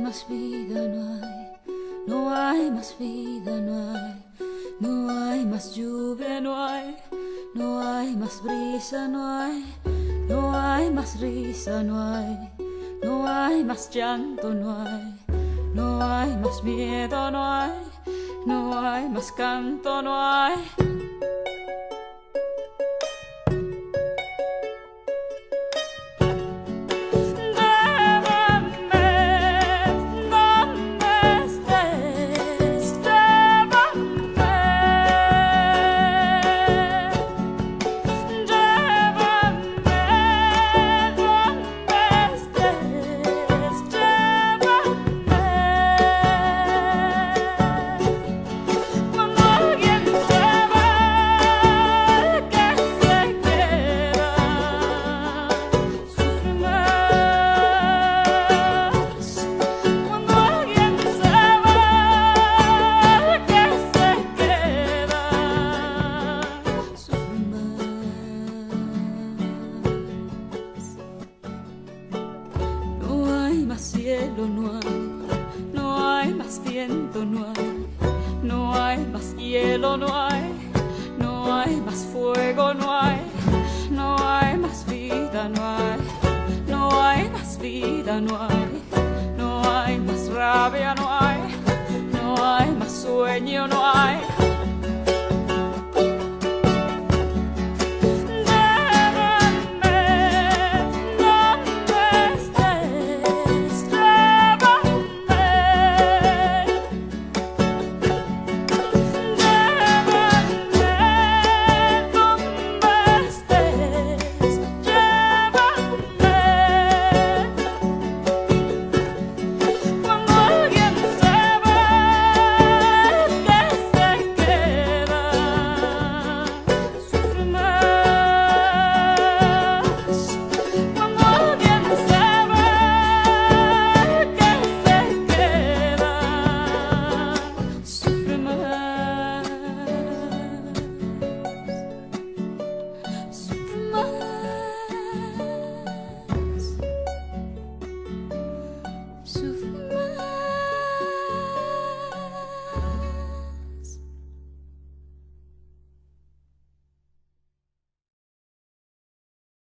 más vida, no hay, no hay más vida, no hay, no hay más lluvia, no hay, no hay más brisa, no hay, no hay más risa, no hay, no hay más llanto, no hay, no hay más miedo, no hay, no hay más canto, no hay. No hay, no hay más viento, no hay, no hay más hielo, no hay, no hay más fuego, no hay, no hay más vida, no hay, no hay más vida, no hay, no hay más rabia, no hay, no hay más sueño, no hay.